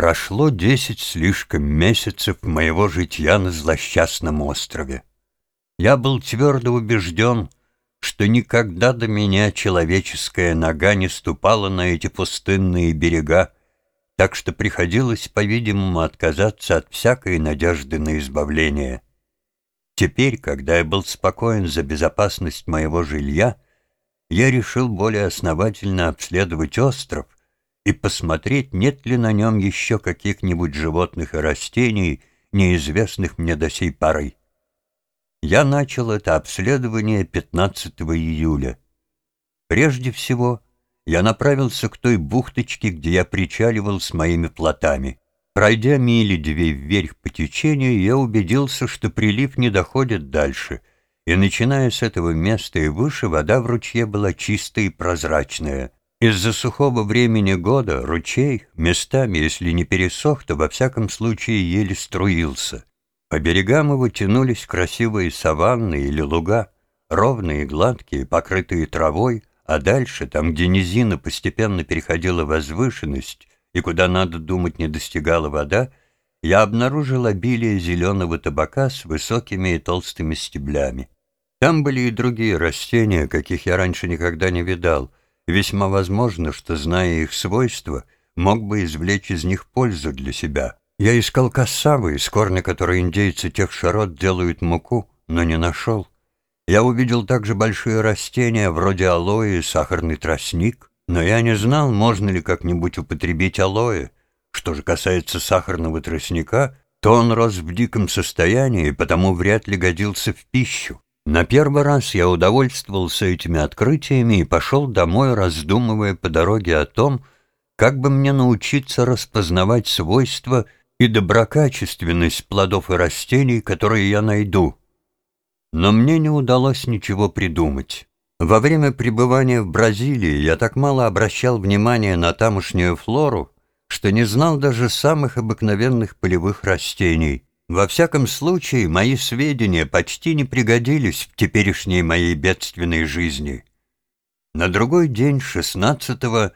Прошло десять слишком месяцев моего житья на злосчастном острове. Я был твердо убежден, что никогда до меня человеческая нога не ступала на эти пустынные берега, так что приходилось, по-видимому, отказаться от всякой надежды на избавление. Теперь, когда я был спокоен за безопасность моего жилья, я решил более основательно обследовать остров и посмотреть, нет ли на нем еще каких-нибудь животных и растений, неизвестных мне до сей поры. Я начал это обследование 15 июля. Прежде всего, я направился к той бухточке, где я причаливал с моими плотами. Пройдя мили две вверх по течению, я убедился, что прилив не доходит дальше, и, начиная с этого места и выше, вода в ручье была чистая и прозрачная. Из-за сухого времени года ручей, местами, если не пересох, то во всяком случае еле струился. По берегам его тянулись красивые саванны или луга, ровные, гладкие, покрытые травой, а дальше, там, где низина постепенно переходила возвышенность и куда, надо думать, не достигала вода, я обнаружил обилие зеленого табака с высокими и толстыми стеблями. Там были и другие растения, каких я раньше никогда не видал. Весьма возможно, что, зная их свойства, мог бы извлечь из них пользу для себя. Я искал кассавы, из корня которой индейцы тех широт делают муку, но не нашел. Я увидел также большие растения, вроде алоэ и сахарный тростник, но я не знал, можно ли как-нибудь употребить алоэ. Что же касается сахарного тростника, то он рос в диком состоянии, потому вряд ли годился в пищу. На первый раз я удовольствовался этими открытиями и пошел домой, раздумывая по дороге о том, как бы мне научиться распознавать свойства и доброкачественность плодов и растений, которые я найду. Но мне не удалось ничего придумать. Во время пребывания в Бразилии я так мало обращал внимание на тамошнюю флору, что не знал даже самых обыкновенных полевых растений. Во всяком случае, мои сведения почти не пригодились в теперешней моей бедственной жизни. На другой день, шестнадцатого,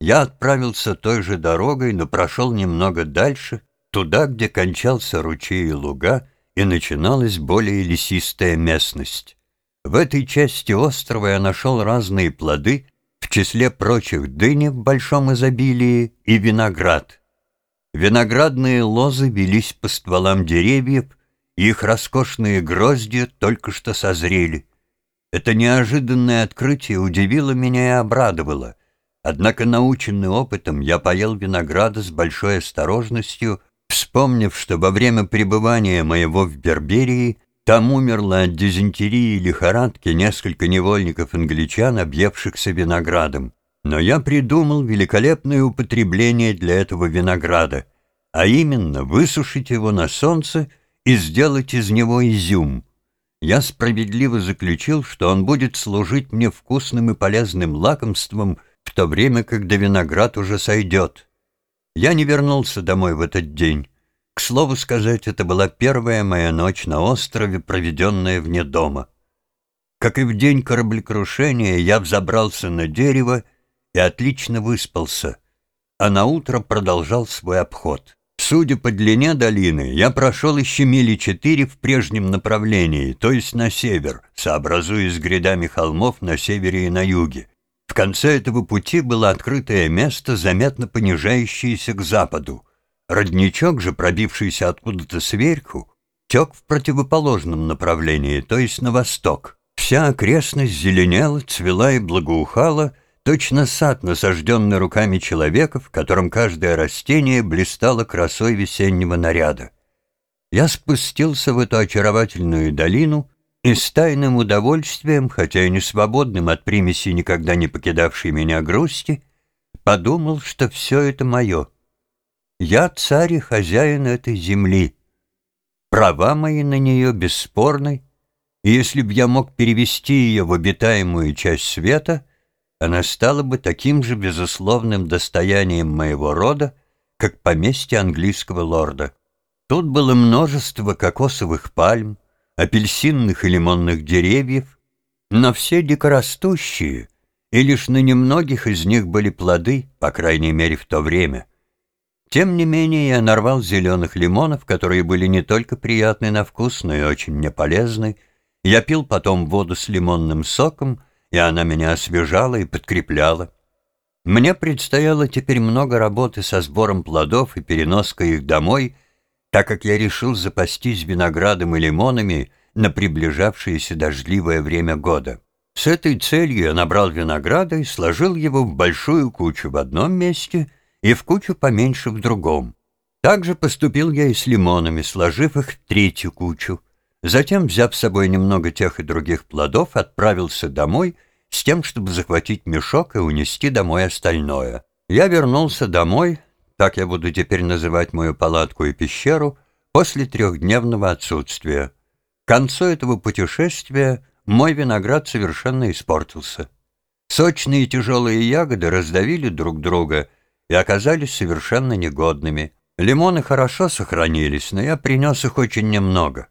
я отправился той же дорогой, но прошел немного дальше туда, где кончался ручей и луга, и начиналась более лесистая местность. В этой части острова я нашел разные плоды, в числе прочих дыни в большом изобилии и виноград. Виноградные лозы велись по стволам деревьев, и их роскошные грозди только что созрели. Это неожиданное открытие удивило меня и обрадовало. Однако, наученный опытом, я поел винограда с большой осторожностью вспомнив, что во время пребывания моего в Берберии там умерло от дизентерии и лихорадки несколько невольников-англичан, объевшихся виноградом. Но я придумал великолепное употребление для этого винограда, а именно высушить его на солнце и сделать из него изюм. Я справедливо заключил, что он будет служить мне вкусным и полезным лакомством, в то время, когда виноград уже сойдет. Я не вернулся домой в этот день. К слову сказать, это была первая моя ночь на острове, проведенная вне дома. Как и в день кораблекрушения, я взобрался на дерево и отлично выспался, а на утро продолжал свой обход. Судя по длине долины, я прошел еще мили четыре в прежнем направлении, то есть на север, сообразуясь с грядами холмов на севере и на юге. В конце этого пути было открытое место, заметно понижающееся к западу. Родничок же, пробившийся откуда-то сверху, тек в противоположном направлении, то есть на восток. Вся окрестность зеленела, цвела и благоухала, точно сад, насажденный руками человека, в котором каждое растение блистало красой весеннего наряда. Я спустился в эту очаровательную долину и с тайным удовольствием, хотя и не свободным от примеси никогда не покидавшей меня грусти, подумал, что все это мое — я царь и хозяин этой земли. Права мои на нее бесспорны, и если б я мог перевести ее в обитаемую часть света, она стала бы таким же безусловным достоянием моего рода, как поместье английского лорда. Тут было множество кокосовых пальм, апельсинных и лимонных деревьев, но все дикорастущие, и лишь на немногих из них были плоды, по крайней мере в то время — Тем не менее, я нарвал зеленых лимонов, которые были не только приятны на вкус, но и очень мне полезны. Я пил потом воду с лимонным соком, и она меня освежала и подкрепляла. Мне предстояло теперь много работы со сбором плодов и переноской их домой, так как я решил запастись виноградом и лимонами на приближавшееся дождливое время года. С этой целью я набрал винограда и сложил его в большую кучу в одном месте и в кучу поменьше в другом. Так же поступил я и с лимонами, сложив их в третью кучу. Затем, взяв с собой немного тех и других плодов, отправился домой с тем, чтобы захватить мешок и унести домой остальное. Я вернулся домой, так я буду теперь называть мою палатку и пещеру, после трехдневного отсутствия. К концу этого путешествия мой виноград совершенно испортился. Сочные и тяжелые ягоды раздавили друг друга и оказались совершенно негодными. Лимоны хорошо сохранились, но я принес их очень немного.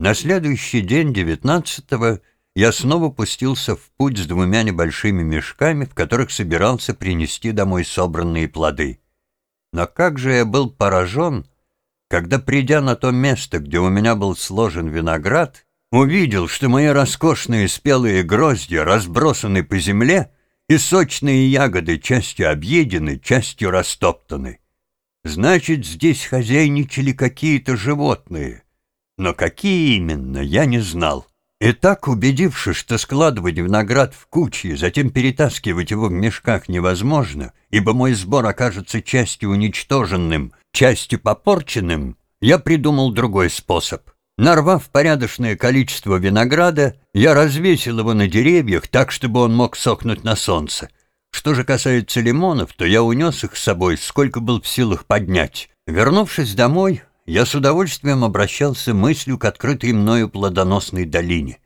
На следующий день, девятнадцатого, я снова пустился в путь с двумя небольшими мешками, в которых собирался принести домой собранные плоды. Но как же я был поражен, когда, придя на то место, где у меня был сложен виноград, увидел, что мои роскошные спелые гроздья разбросаны по земле, и сочные ягоды частью объедены, частью растоптаны. Значит, здесь хозяйничали какие-то животные, но какие именно, я не знал. И так, убедившись, что складывать виноград в кучи затем перетаскивать его в мешках невозможно, ибо мой сбор окажется частью уничтоженным, частью попорченным, я придумал другой способ. Нарвав порядочное количество винограда, я развесил его на деревьях так, чтобы он мог сохнуть на солнце. Что же касается лимонов, то я унес их с собой, сколько был в силах поднять. Вернувшись домой, я с удовольствием обращался мыслью к открытой мною плодоносной долине.